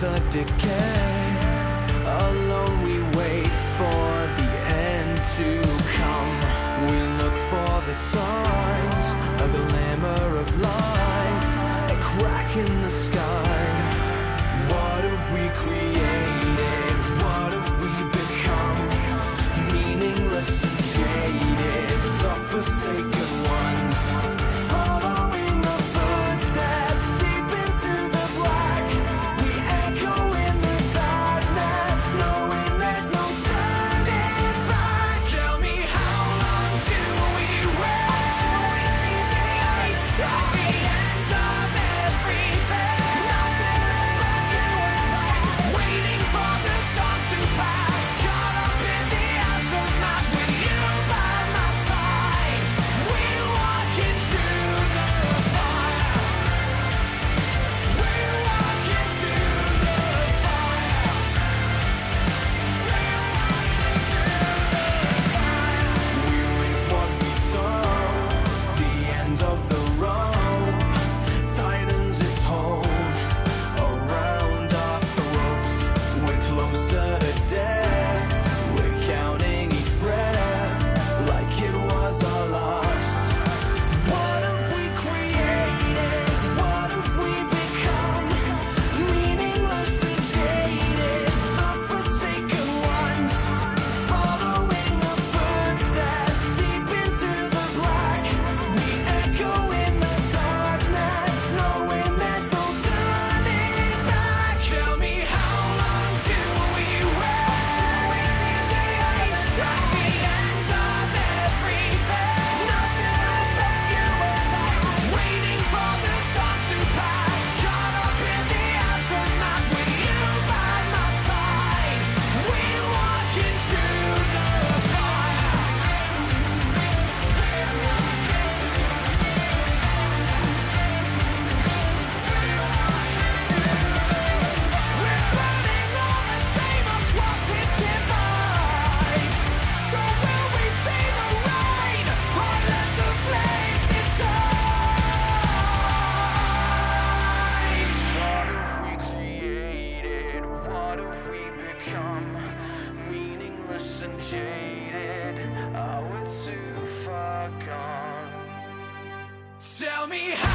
the decay. Alone we wait for the end to come. We look for the signs, a glimmer of light, a crack in the sky. me how